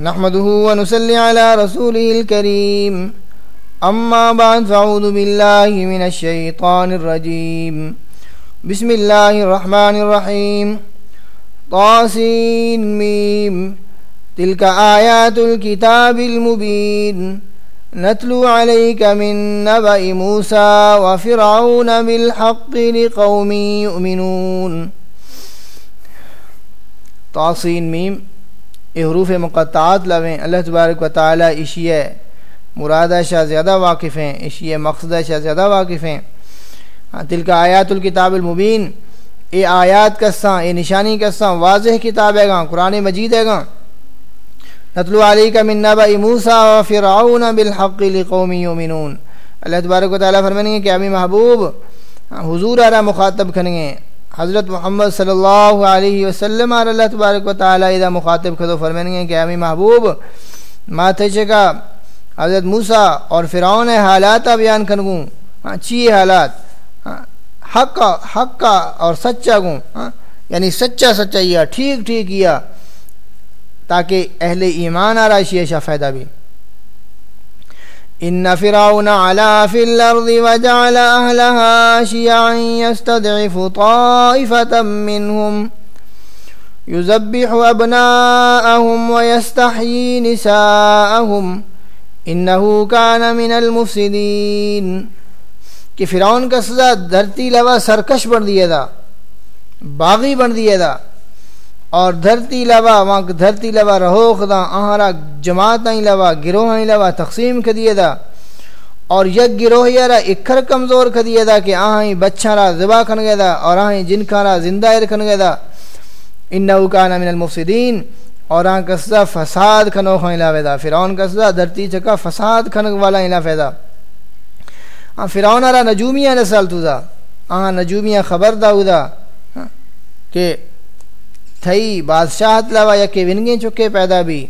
نحمده ونسلي على رسوله الكريم. أما بعد فأعوذ بالله من الشيطان الرجيم. بسم الله الرحمن الرحيم. طاسين ميم. تلك آيات الكتاب المبين. نتلو عليك من نبأ موسى وفرعون بالحق لقوم يؤمنون. طاسين ميم. یہ حروف مقطعات لویں اللہ تبارک و تعالیٰ عشیہ مرادہ شاہ زیادہ واقف ہیں عشیہ مقصدہ شاہ زیادہ واقف ہیں۔ ہاں، دل کا آیات الکتاب المبین اے آیات کساں اے نشانی کساں واضح کتاب ہے گا قرآن مجید ہے گا نتلو علی کا من نبا موسیٰ و فرعون بالحق لقوم یومنون اللہ تبارک و تعالیٰ فرمائیں گے کہ امی محبوب ہاں، حضور آرہ مخاطب کھنگے حضرت محمد صلی اللہ علیہ وسلم اور اللہ تبارک و تعالیٰ اذا مخاطب خدو فرمائیں گے کہ امی محبوب ماتھے چکا حضرت موسیٰ اور فرعون حالات بیان کنگوں ہاں، چی حالات؟ ہاں، حق کا حق کا اور سچا گوں۔ ہاں، یعنی سچا سچا یہ ٹھیک ٹھیک کیا تاکہ اہل ایمان آ رہا فائدہ بھی۔ ان فرعون علا في الارض وجعل اهلها شيعا يستضعف طائفة منهم يذبح ابناءهم ويستحيي نساءهم انه كان من المفسدين کہ فرعون کا سزا دھرتی لوا سرکش بن دیا تھا، باغی بن دیا تھا۔ اور دھرتی لوا، وہاں دھرتی لوا رہو خدا آہارا جماعت آئیں لوا گروہ آئیں لوا تقسیم کر دیا تھا اور یک گروہ یارا اکھر کمزور کر دیا تھا کہ آہیں بچہ را زبا کھن گیا تھا اور آہیں جن کھانا زندہ رکھن گیا تھا انہو کانا من المفسدین، اور آن کسا فساد کھنو خواہ علاوہ دا۔ فرعون کسا دھرتی چکا فساد کھنگ والا علاوہ دا۔ فرعون را نجومیہ نسل تو دا۔ آہاں نجومیہ خبر دا۔ ہو دا کہ تھئی، بادشاہت لوا یا کہ ونگیں چکے پیدا بھی،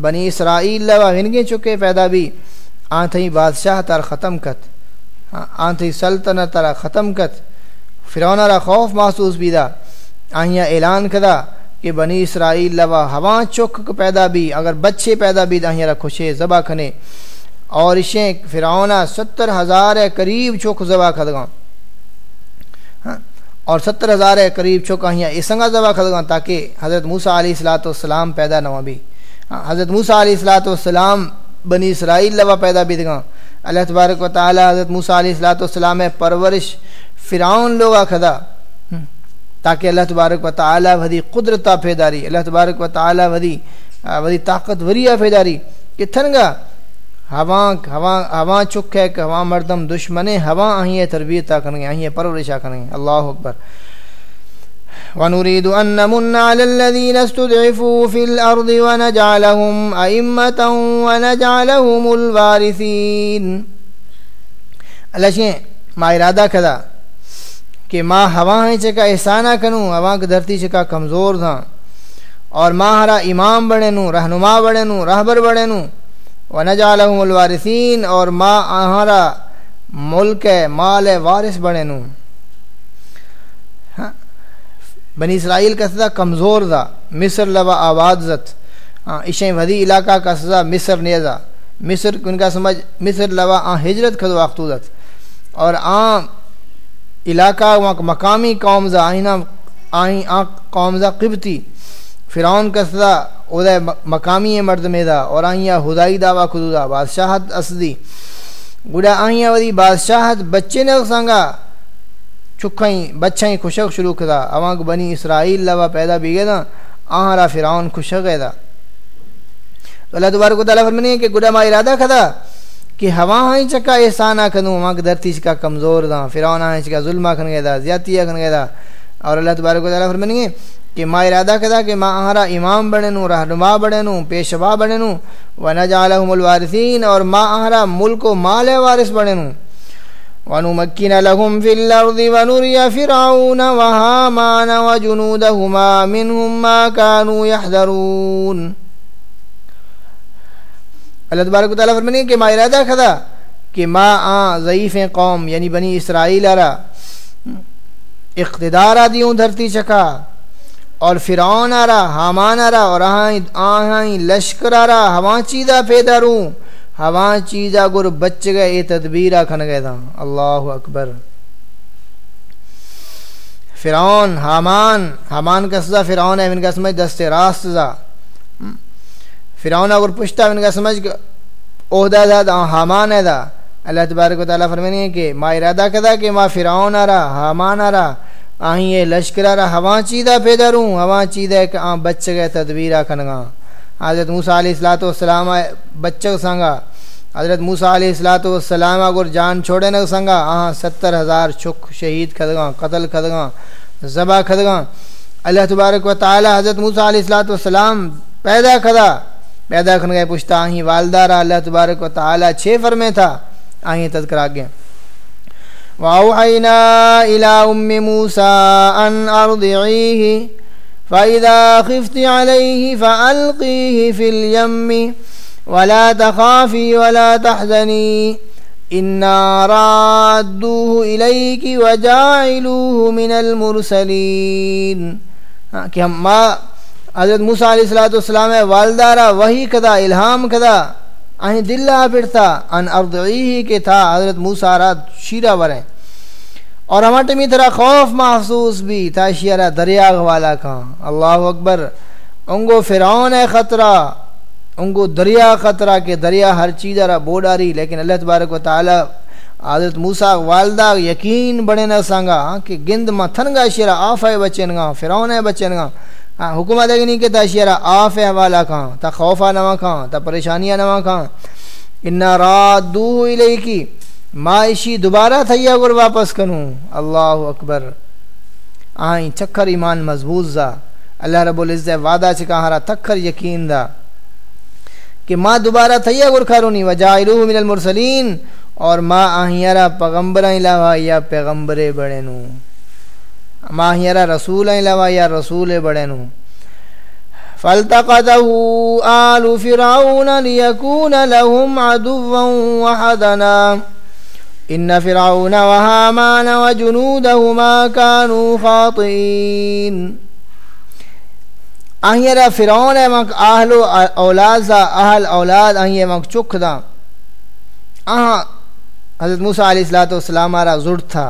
بنی اسرائیل لوا ونگیں چکے پیدا بھی، آن تھئی بادشاہ تر ختم کت۔ آن تھئی سلطنت تر ختم کت۔ فرعون را خوف محسوس بھی دا آہیاں اعلان کدا کہ بنی اسرائیل لوا ہوا چک پیدا بھی، اگر بچے پیدا بھی آہیاں را خوشے زبا کھنے اور اشیں فرعونہ ستر ہزار قریب چوک زبا کھدگاں اور ستر ہزار قریب چوکا ہیاں اسنگا زبا کھدگاں تاکہ حضرت موسیٰ علیہ السلام پیدا نہ بھی۔ ہاں، حضرت موسیٰ علیہ السلام بنی اسرائیل لوا پیدا بھی دگاں اللہ تبارک و تعالی حضرت موسیٰ علیہ السلام پرورش فرعون لوگا کھدا۔ ہاں، تاکہ اللہ تبارک و تعالی ودی قدرتا پیداری اللہ تبارک و تعالی ودی ودی طاقت وریہ پیداری کہ تھنگا ہواں ہواں ہواں چک ہے کہ ہواں مردم دشمن ہواں آہیں تربیت کریں آہیں پرورشا کریں اللہ اکبر۔ ونريد أن نمن على الذين استضعفوا في الأرض ونجعلهم أئمة ونجعلهم الوارثين۔ اللہ شیں ما ارادہ کدا کہ ما ہوا چکا احسانہ کنوں ہوا کی دھرتی چکا کمزور تھا۔ اور ما ہرا امام بڑے نو رہنما بڑے نو رہبر بڑے نو ونجعلهم الوارثین اور ما آہارا ملک مال وارث بڑے نو۔ ہاں؟ بنی اسرائیل کا سزا کمزور دا مصر لبا آباد زت ہاں، ودی علاقہ کا سزا مصر نیزا مصر ان کا سمجھ مصر لبا آ ہجرت کھدو اختوزت اور عام علاقہ وہاں مقامی قوم زا آئینہ آئین آن قوم زا قبطی۔ فرعون کا سزا ادے مقامی مرد میدا اور آئیاں ہدائی دعویٰ خدودا بادشاہت اسدی۔ گڑا آئیاں ودی بادشاہت بچے نے سنگا چکھائیں بچائیں خوشک شروع کدا اوانک بنی اسرائیل لوا پیدا بھی گئے دا آہرا فرعون خوشک گئے دا تو اللہ تبارک و تعالیٰ فرمانی ہے کہ گڑا ما ارادہ کھدا کہ ہوا ہائیں چکا احسانہ کنو وانک درتی چکا کمزور دا۔ فرعون آئیں چکا ظلمہ کھن گئے دا زیادتیہ کھن گئے دا اور اللہ تبارک و تعالیٰ فرمانی ہے کہ ما ارادہ کدا کہ ما آہرا امام بڑے رہنما بڑے پیشوا بڑے ونجعلہم الوارثین اور ما آہرا ملک و مال وارث بڑے نو ونمکن لهم في الارض ونري فرعون وهامان وجنودهما منهم ما كانوا يحذرون۔ اللہ تبارک و تعالیٰ فرمانی کہ ما ارادہ کدا کہ ما آ ضعیف قوم یعنی بنی اسرائیل ارا اقتدار آدیوں دھرتی چکا۔ اور فرعون آ رہا حامان آ رہا اور آہاں لشکر آ رہا ہوا چیزہ پیدا روں۔ ہوا چیزہ گر بچ گئے، اے تدبیرہ کھن گئے تھا اللہ اکبر۔ فرعون، حامان حامان کا سزا فرعون ہے، ان کا سمجھ دست راست سزا۔ فرعون اگر پشتا، ان کا سمجھ عہدہ دا دا حامان ہے دا۔ اللہ تبارک و تعالیٰ فرمانی ہے کہ ما ارادہ کدا کہ ما فرعون آ رہا حامان آ رہا آہیں یہ لشکر رہا ہوا چیدہ پیدا روں ہوا چیدہ کہ آن بچ گئے تدبیرہ کھنگا حضرت موسیٰ علیہ السلام بچہ سنگا۔ حضرت موسیٰ علیہ السلام اگر جان چھوڑے نہ سنگا، آہاں ستر ہزار چھک شہید کھدگاں قتل کھدگاں زبا کھدگاں اللہ تبارک و تعالی حضرت موسیٰ علیہ السلام پیدا کھدا۔ پیدا کھن گئے پشتا آہیں والدہ را، اللہ تبارک و تعالی چھے فرمے تھا۔ آہیں تذکر آگے۔ وَأَوْحَيْنَا إِلَىٰ أُمِّ مُوسَىٰ أَنْ أَرْضِعِيهِ فَإِذَا خِفْتِ عَلَيْهِ فَأَلْقِيهِ فِي الْيَمِّ ولا تخافي ولا تحزني إنا رادوه إليك وجاعلوه من المرسلين ہاں، کہ ہم ما حضرت موسیٰ علیہ السلام والدارا وہی کدا، الہام کدا آہیں دل آ پڑتا ان ارضعیہی کے تھا حضرت موسیٰ را شیرہ وریں۔ اور ہمارے میں ترا خوف محسوس بھی تھا، شیرہ دریاغ والا کھاں اللہ اکبر، انگو فرعون ہے خطرہ ان کو دریا خطرہ کے دریا ہر چیز رہا بو ڈاری لیکن اللہ تبارک و تعالی حضرت موسیٰ والدہ یقین بڑے نہ سانگا کہ گند ما تھنگا شیرہ آف ہے بچن گا فرعون ہے بچن گا ہاں، حکومت ہے نہیں کہ تا شیرہ آف ہے حوالہ کھاں تا خوفہ نوا کھاں تا پریشانیاں نوا کھاں۔ انا رات دو لئی کی معاشی دوبارہ تھیا گر واپس کنوں۔ اللہ اکبر۔ آئیں چکر ایمان مضبوط زا۔ اللہ رب العزت وعدہ چکا ہرا تکھر یقین دا۔ کہ ماں دوبارہ تھیا گرخارونی وجائلوہ من المرسلین اور ماں آہیارا پغمبر علاوہ یا پیغمبر بڑے نو ماں آہیارا رسول علاوہ یا رسول بڑے نو فالتقته آل فرعون ليكون لهم عدوا وحدنا۔ إن فرعون وهامان وجنودهما كانوا خاطئين آہیرا فرعون ہے مک اہل و اولاد دا اہل اولاد آہی مک چک دا۔ آہاں حضرت موسیٰ علیہ السلام آرہ زڑ تھا۔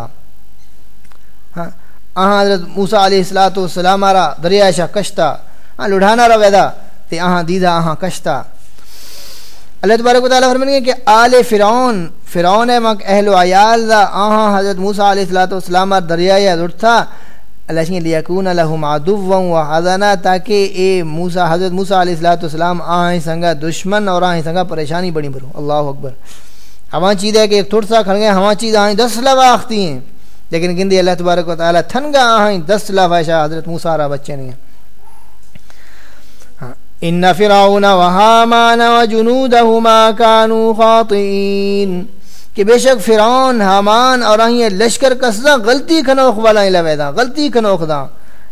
آہاں حضرت موسیٰ علیہ السلام آرہ دریاشا کشتا ہاں لڑھانا رو ویدہ تے آہاں دیدہ آہاں کشتا۔ اللہ تبارک و تعالیٰ فرمائیں کہ آل فرعون فرعون ہے مک اہل و عیال دا، آہاں حضرت موسیٰ علیہ السلام آرہ دریاشا زڑ اللہ سنگھ لیکون لہم عدوا و حضنا تاکہ اے موسیٰ، حضرت موسیٰ علیہ السلام آہیں سنگا دشمن اور آہیں سنگا پریشانی بڑی برو اللہ اکبر۔ ہماں چیز ہے کہ ایک تھوڑ سا کھڑ گئے، ہماں چیز آہیں دس لفا آختی ہیں۔ لیکن گندی اللہ تبارک و تعالی تھنگا آہیں دس لفا شاہ حضرت موسیٰ را بچے نہیں ہیں۔ ہاں، ان فرعون وحامان وجنودهما كانوا خاطئين کہ بے شک فرعون، حامان اور آئیں لشکر کسدا غلطی کھنوخ والا ہی لویدا غلطی کھنوخ دا۔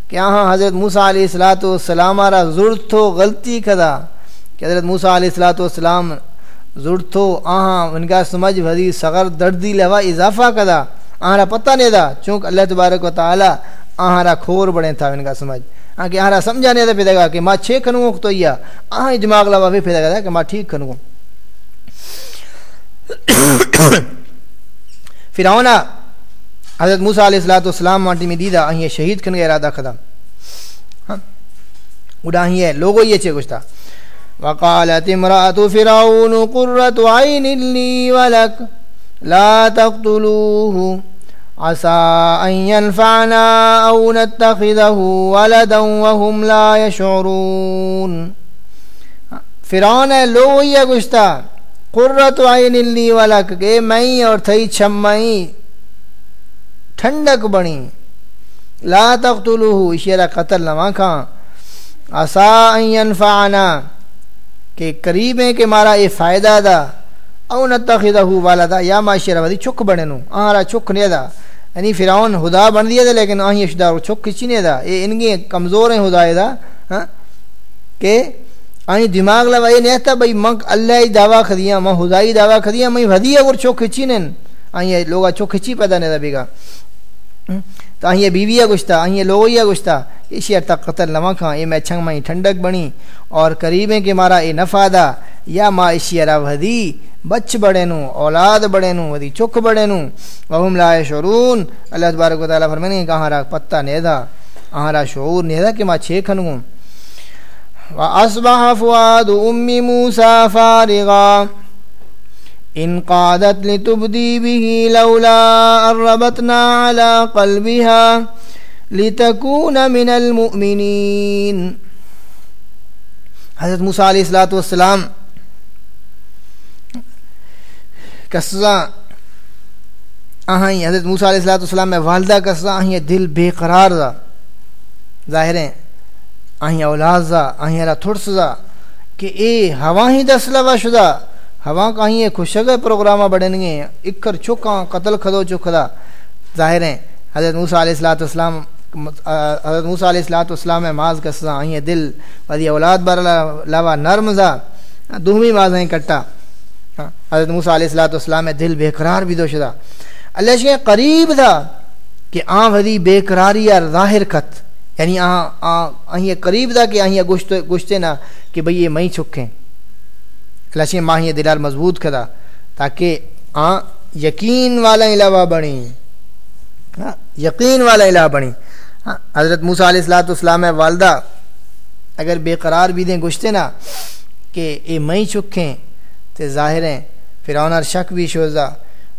کہ آہاں حضرت موسیٰ علیہ السلام والسلام آرہ زرد تو غلطی کھدا کہ حضرت موسیٰ علیہ السلام زرد تو آہاں ان کا سمجھ بھدی صغر، دردی، لوا، اضافہ کھدا آہاں پتہ نہیں دا، چونکہ اللہ تبارک و تعالی آہاں کھور بڑے تھا ان کا سمجھ۔ آہاں کہ آہاں سمجھا نہیں دا پیدا گا کہ ماں چھے کھنوخ تو یا آہاں دماغ لوا بھی پیدا گا کہ ماں ٹھیک کھنوخ فرعون، حضرت موسیٰ علیہ السلام مانٹی میں دیدہ آئیں شہید کن گئے ارادہ خدا۔ ہاں؟ اڑا ہی ہے لوگو یہ چھے کچھ تھا۔ وقالت امرأة فرعون قررت عین لی ولک لا تقتلوه۔ عسى أن ينفعنا أو نتخذه ولدا وهم لا يشعرون. فرعون لوگو یہ کچھ تھا قررت عین لی والا کہ میں اور تھئی چھمائی ٹھنڈک بنی۔ لا تقتلوہ اشیرہ قتل نہ کھاں عسا ان ينفعنا، کہ قریب ہے کہ مارا یہ فائدہ دا۔ او نتخذہ والا یا معاشرہ ودی چک بڑنو، آرا چک نہیں دا یعنی فرعون خدا بن دیا دا لیکن آہی اشدار چک کچی نہیں دا یہ انگی کمزور ہیں خدا دا ہاں؟ کہ آئی دماغ لگا یہ نہیں تھا بھائی منک اللہ ہی دعویٰ کھدیاں میں خدائی دعویٰ کھدیاں میں ودی اگر چوک کھچی نن۔ آئی لوگا چوک کھچی پیدا نہیں تھا بیگا ہاں؟ تو آئیں بیویہ گشتہ آئیں لوگویہ گشتہ۔ اسی تک قتل نہ کھاں اے میں چھنگ میں ٹھنڈک بنی۔ اور قریبیں کے مارا اے نفادہ یا ما اشی را ودی بچ بڑے نو، اولاد بڑے نو ودی چک بڑے نو۔ وہم لا شعرون اللہ تبارک و تعالی فرمانے کہاں را پتہ نیدا اہاں را شعور نیدا کہ ما چھ کھنوں۔ واصبح فؤاد ام موسى فارغا۔ ان قادت لتبدي به لولا ربطنا على قلبها لتكون من المؤمنين. حضرت موسیٰ علیہ السلام والسلام کسا آہیں حضرت موسیٰ علیہ السلام میں والدہ کسا آہیں دل بے قرار دا، ظاہر ہیں آہیں اولاد دا آہیں اللہ تھوڑس دا کہ اے ہوا ہی دس لوا شدہ ہوا کا آہیں خوشگہ پروگرامہ بڑھنگے اکر چکاں قتل کھدو چکھدا ظاہر ہیں، حضرت موسیٰ علیہ السلام حضرت موسیٰ علیہ السلام میں ماز کسا آہیں دل ودی اولاد بر لوا نرم دا ہاں، دومی ماز ہیں کٹا۔ ہاں، حضرت موسیٰ علیہ السلام دل بے قرار بھی دو شدہ۔ اللہ شکے قریب دا کہ آن ودی بے قراری یا ظاہر کت یعنی آن آن یہ قریب دا کہ آن یہ گشتے نا کہ بھئی یہ مئی چھکیں اللہ شکے ماں یہ دلال مضبوط کھدا تاکہ آن یقین والا علاوہ بڑی یقین والا علاوہ بڑی حضرت موسیٰ علیہ السلام میں والدہ اگر بے قرار بھی دیں گشتے نا، کہ اے مئی چھکیں تے ظاہر ہیں، فرعون اور شک بھی شوزا۔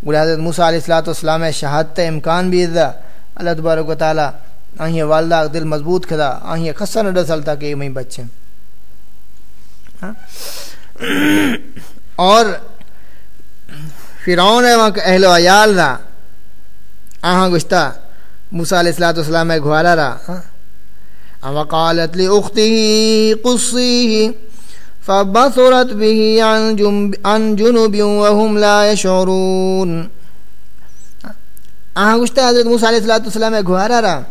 گل حضرت موسیٰ علیہ السلاۃ والسلام شہادت امکان بھی دا اللہ تبارک و تعالیٰ آہیں والدہ دل مضبوط کھدا آہیں خصہ نہ ڈسلتا کہ میں بچے۔ ہاں؟ اور فرعون ہے وہاں اہل و عیال دا آہاں گشتہ موسیٰ علیہ السلاۃ والسلام گھوارا رہا۔ ہاں۔ وقالت لأخته قصيه فبصرت به عن, جنب عن جنوب وهم لا يشعرون۔ آہاں گشتہ حضرت موسیٰ علیہ السلام گھوارا رہا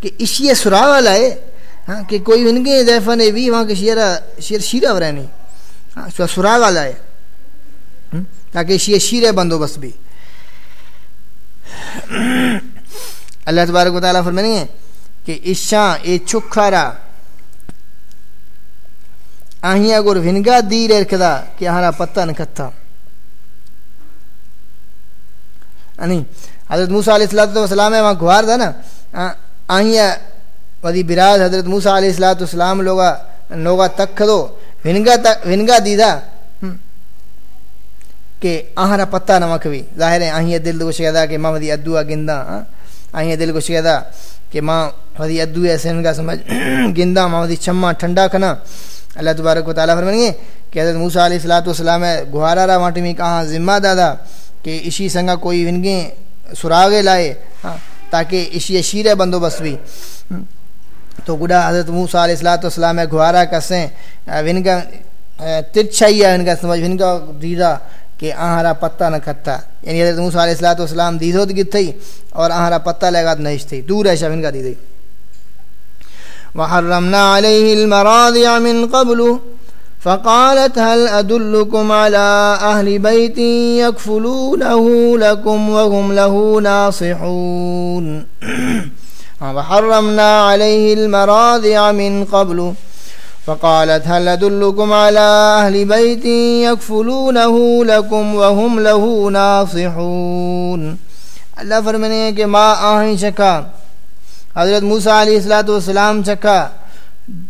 کہ اشیہ سرا والا ہے ہاں کہ کوئی ان کے دیفہ نے بھی وہاں کے شیرہ شیر شیرہ ہو ہاں سرا والا ہے تاکہ اشیہ شیرہ بندوبست بھی۔ اللہ تبارک و تعالیٰ فرمائیں گے کہ اشاں اے چکھارا آہیاں گور ونگا دی ریر کدا، کہ ہارا پتہ نکتا نہیں یعنی حضرت موسیٰ علیہ السلام وہاں گوار تھا نا آہیاں ودی براز حضرت موسیٰ علیہ السلام لوگا لوگا تک کھدو۔ ونگا, ونگا دی دا کہ آہارا پتہ نمک بھی ظاہر ہے آہیاں دل دو شکتا کہ ماں ودی ادوہ گندہ آہیاں دل کو شکتا کہ ماں ودی ادوہ ایسے انگا سمجھ۔ گندہ ماں ودی چمہ ٹھنڈا کھنا۔ اللہ تبارک و تعالیٰ فرمائیں کہ حضرت موسیٰ علیہ السلاۃ والسلام ہے گہارا رہا واٹی میں کہاں ذمہ دادا کہ اسی سنگا کوئی ونگیں سراغے لائے ہاں تاکہ اسی شیر بندوبست بھی۔ تو گڈا حضرت موسیٰ علیہ السلاۃ والسلام ہے گہارا کسیں ونگا ترچھائی ہے ونگا سمجھ ونگا دیدا کہ آہارا پتہ نہ کھتا یعنی حضرت موسیٰ علیہ السلاۃ والسلام دیدھو گت تھی اور آہارا پتہ لگا نہیں تھی دور ہے شاہ ونگا دیدھئی وحرمنا عليه المراضع من قبل، فقالت هل أدلكم على أهل بيت يكفلونه لكم وهم له ناصحون۔ وحرمنا عليه المراضع من قبل. فقالت هل أدلكم على أهل بيت يكفلونه لكم وهم له ناصحون؟ اللہ فرمانے ہیں کہ ما آہیں شکا. حضرت موسیٰ علیہ السلام والسلام چکا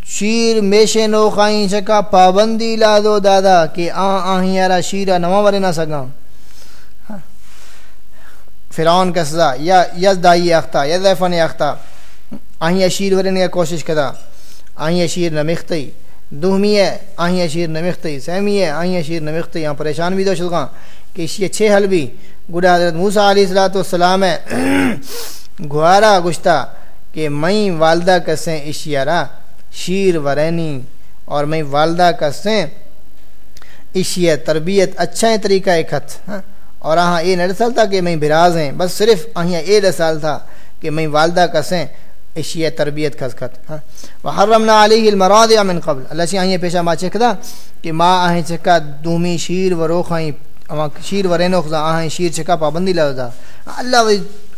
شیر میشے نو خائیں چکا پابندی لا دو دادا کہ آن آہیں یارا شیرہ نمہ ورے نہ سکا فرعون کا سزا، یا یز دائی اختا یا دیفن اختا۔ آہیں شیر ورے نے کوشش کدا۔ آہیں شیر نمختی۔ دوہمی ہے آہیں شیر نمختی۔ سہمی ہے آہیں شیر نمختی۔ یہاں پریشان بھی دو شدگاں کہ اس یہ چھ حل بھی۔ گڑا حضرت موسیٰ علیہ السلام ہے۔ گوارا گشتہ کہ میں والدہ کسیں اشیارا شیر ورینی اور میں والدہ کسیں اشیا تربیت اچھا طریقہ ایک ہتھ۔ ہاں؟ اور آہاں یہ نرسل تھا کہ میں براز ہیں، بس صرف آہاں یہ رسال تھا کہ میں والدہ کسیں اشیا تربیت کھس کھت ہاں۔ وحرمنا علیہ المراد من قبل۔ اللہ سے آہیں پیشہ ما چکھ کہ ما آہیں چکا دومی شیر و روخ آہیں شیر و رینوخ آہیں شیر چکا پابندی لگا دا اللہ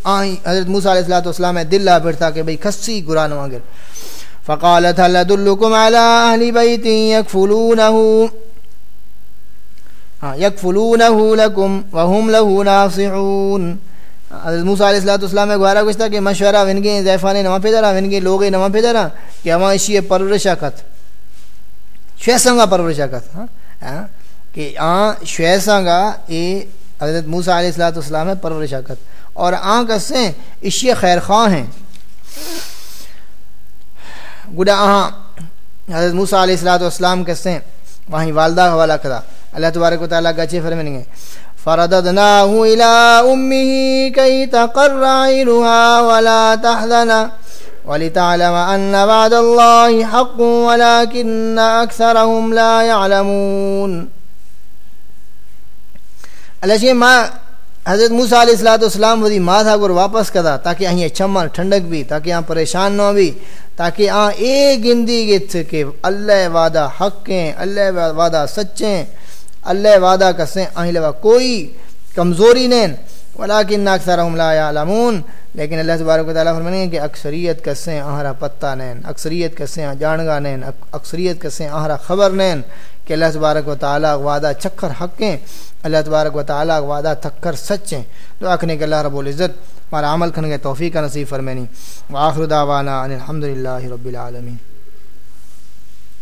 آئیں حضرت موسیٰ علیہ السلام دل لا پھرتا کہ بھئی کسی گرانو آگر فقالت هل ادلكم على اهل بيت يكفلونه يكفلونه لكم وهم له ناصحون حضرت موسیٰ علیہ الصلوۃ والسلام نے گوارا کچھ تھا کہ مشورہ ون گے زیفان نما پیدرا ون گے لوگ نما پیدرا کہ ہم اشی پرورش کت شیسنگا پرورش کت ہاں کہ آ شیسنگا اے حضرت موسیٰ علیہ الصلوۃ والسلام پرورش کت اور آ کسیں اشی خیر خواہ ہیں گڈا آہاں حضرت موسیٰ علیہ السلاۃ والسلام کسیں وہیں والدہ حوالہ کرا اللہ تبارک و تعالیٰ گچے فرمیں گے۔ فرددناه الى امه كي تقر عينها ولا تحزن۔ ولتعلم ان بعد الله حق ولكن اكثرهم لا يعلمون۔ اللہ جی ماں، حضرت موسیٰ علیہ السلام والسلام ودی ماں تھا گر واپس کدا، تاکہ اہیں چمر ٹھنڈک بھی، تاکہ یہاں پریشان نہ بھی، تاکہ آ اے گندی گت کہ اللہ وعدہ حق ہیں، اللہ وعدہ سچیں اللہ وعدہ کسیں آہیں لوا کوئی کمزوری نین۔ ولیکن اکثرهم لا یعلمون۔ لیکن اللہ تبارک و تعالیٰ فرمانے کہ اکثریت کسیں آہرا پتہ نین۔ اکثریت کسیں جانگا نین۔ اکثریت کسیں آہرا خبر نین۔ کہ اللہ تبارک و تعالیٰ وعدہ چکر حقیں اللہ تبارک و تعالیٰ وعدہ تکر سچیں دعا کرنے کہ اللہ رب العزت ہمارا عمل کرنے کے توفیق نصیب فرمینی وآخر دعوانا ان الحمدللہ رب العالمین۔